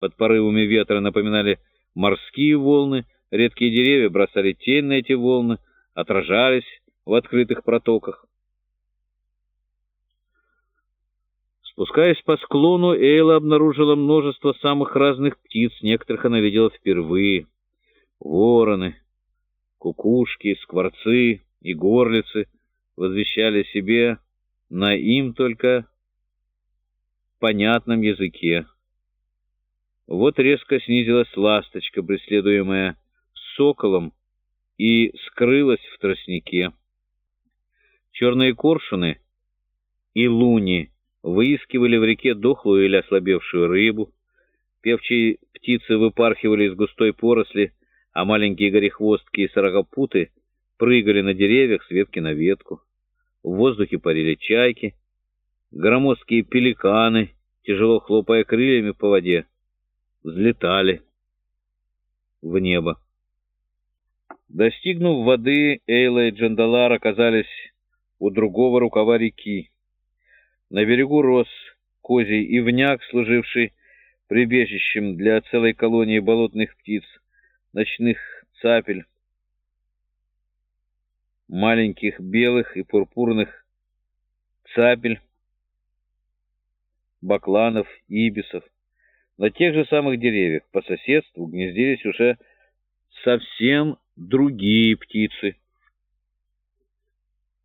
под порывами ветра напоминали морские волны, редкие деревья бросали тень на эти волны, отражались в открытых протоках. Спускаясь по склону, Эйла обнаружила множество самых разных птиц, некоторых она видела впервые. Вороны, кукушки, скворцы и горлицы возвещали себе на им только понятном языке. Вот резко снизилась ласточка, преследуемая соколом, и скрылась в тростнике. Черные коршуны и луни выискивали в реке дохлую или ослабевшую рыбу, певчие птицы выпархивали из густой поросли, а маленькие горехвостки и сорокопуты прыгали на деревьях с ветки на ветку. В воздухе парили чайки, громоздкие пеликаны, тяжело хлопая крыльями по воде, взлетали в небо. Достигнув воды, Эйла и Джандалар оказались у другого рукава реки. На берегу рос козий ивняк, служивший прибежищем для целой колонии болотных птиц, ночных цапель, маленьких белых и пурпурных цапель, бакланов, ибисов. На тех же самых деревьях по соседству гнездились уже совсем другие птицы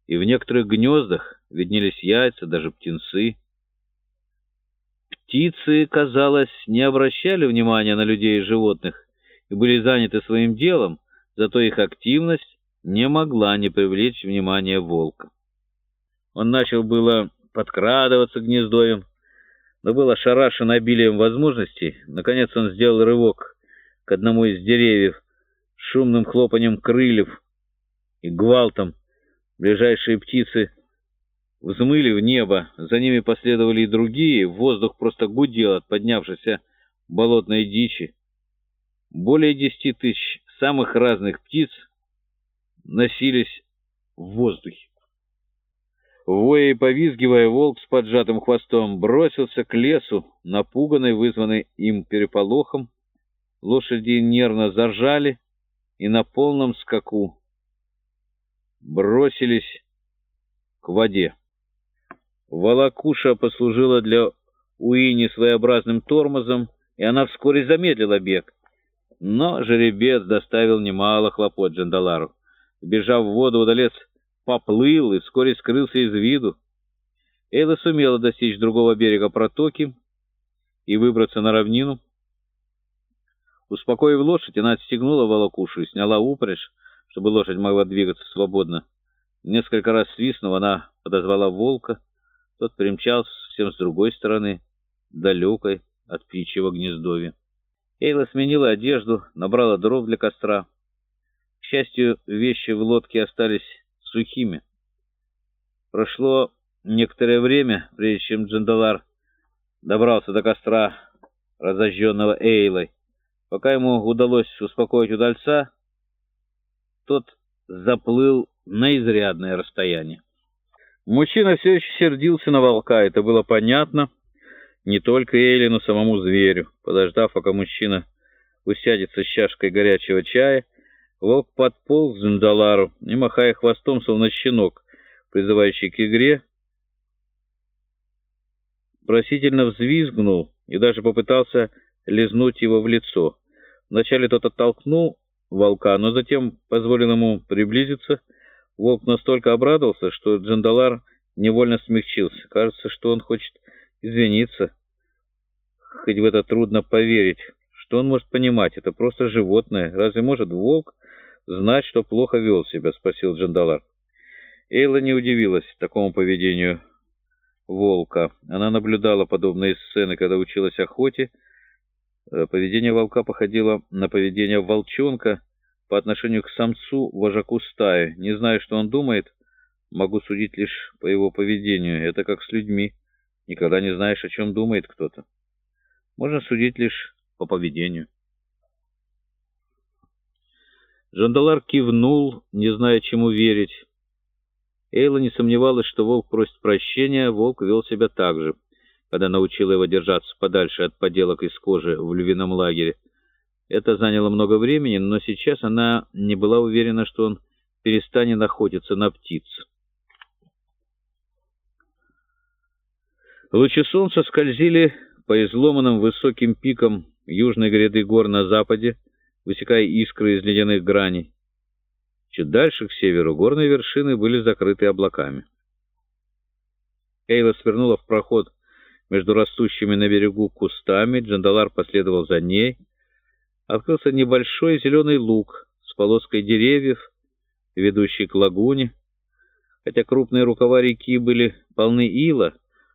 и в некоторых гнездах виднелись яйца, даже птенцы. Птицы, казалось, не обращали внимания на людей и животных и были заняты своим делом, зато их активность не могла не привлечь внимание волка. Он начал было подкрадываться к гнездовьям, но был ошарашен обилием возможностей. Наконец он сделал рывок к одному из деревьев, шумным хлопанием крыльев и гвалтом Ближайшие птицы взмыли в небо, за ними последовали и другие, воздух просто гудел от поднявшейся болотной дичи. Более десяти тысяч самых разных птиц носились в воздухе. Воя и повизгивая, волк с поджатым хвостом бросился к лесу, напуганный, вызванный им переполохом. Лошади нервно заржали и на полном скаку бросились к воде. Волокуша послужила для Уини своеобразным тормозом, и она вскоре замедлила бег. Но жеребец доставил немало хлопот Джандалару. Бежав в воду, удалец поплыл и вскоре скрылся из виду. Эйла сумела достичь другого берега протоки и выбраться на равнину. Успокоив лошадь, она отстегнула волокушу и сняла упряжь, чтобы лошадь могла двигаться свободно. Несколько раз свистнув, она подозвала волка. Тот примчался совсем с другой стороны, далекой от птичьего гнездовья. Эйла сменила одежду, набрала дров для костра. К счастью, вещи в лодке остались сухими. Прошло некоторое время, прежде чем Джандалар добрался до костра, разожженного Эйлой. Пока ему удалось успокоить удальца, тот заплыл на изрядное расстояние. Мужчина все еще сердился на волка, это было понятно не только Эйли, но самому зверю. Подождав, пока мужчина усядется с чашкой горячего чая, волк подполз к Зандалару и, махая хвостом, словно щенок, призывающий к игре, просительно взвизгнул и даже попытался лизнуть его в лицо. Вначале тот оттолкнул волка, но затем позволил ему приблизиться. Волк настолько обрадовался, что Джандалар невольно смягчился. Кажется, что он хочет извиниться. Хоть в это трудно поверить. Что он может понимать? Это просто животное. Разве может волк знать, что плохо вел себя? Спросил Джандалар. Эйла не удивилась такому поведению волка. Она наблюдала подобные сцены, когда училась охоте, Э, поведение волка походило на поведение волчонка по отношению к самцу, вожаку стаи. Не знаю, что он думает, могу судить лишь по его поведению. Это как с людьми. Никогда не знаешь, о чем думает кто-то. Можно судить лишь по поведению. Жандалар кивнул, не зная, чему верить. Эйла не сомневалась, что волк просит прощения, волк вел себя так же. когда научила его держаться подальше от поделок из кожи в львином лагере. Это заняло много времени, но сейчас она не была уверена, что он перестанет охотиться на птиц. Лучи солнца скользили по изломанным высоким пикам южной гряды гор на западе, высекая искры из ледяных граней. Чуть дальше, к северу, горные вершины были закрыты облаками. Эйла свернула в проход между растущими на берегу кустами, Джандалар последовал за ней. Открылся небольшой зеленый луг с полоской деревьев, ведущий к лагуне. Хотя крупные рукава реки были полны ила,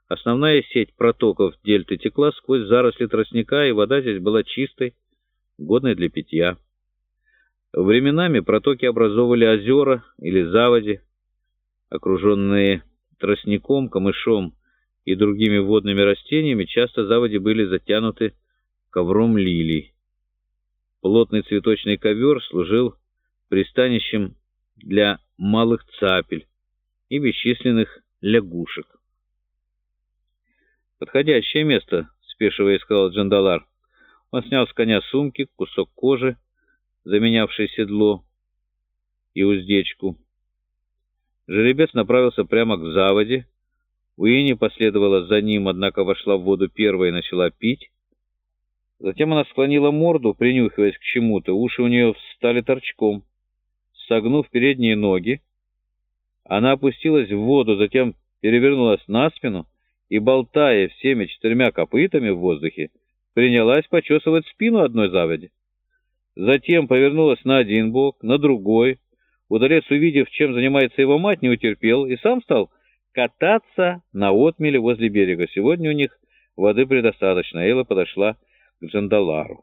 основная сеть протоков дельты текла сквозь заросли тростника, и вода здесь была чистой, годной для питья. Временами протоки образовывали озера или заводи, окруженные тростником, камышом и другими водными растениями, часто заводи были затянуты ковром лилий. Плотный цветочный ковер служил пристанищем для малых цапель и бесчисленных лягушек. «Подходящее место», — спешивая сказал Джандалар. Он снял с коня сумки, кусок кожи, заменявший седло и уздечку. Жеребец направился прямо к заводе. Уинни последовала за ним, однако вошла в воду первой и начала пить. Затем она склонила морду, принюхиваясь к чему-то. Уши у нее встали торчком. Согнув передние ноги, она опустилась в воду, затем перевернулась на спину и, болтая всеми четырьмя копытами в воздухе, принялась почесывать спину одной заводи. Затем повернулась на один бок, на другой. Удалец, увидев, чем занимается его мать, не утерпел и сам стал кататься на отмеле возле берега. Сегодня у них воды предостаточно. Элла подошла к Джандалару.